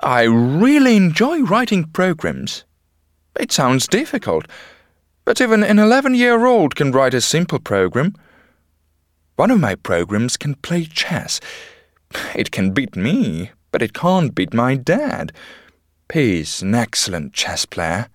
I really enjoy writing programs. It sounds difficult, but even an 11 year old can write a simple program. One of my programs can play chess. It can beat me, but it can't beat my dad. He's an excellent chess player.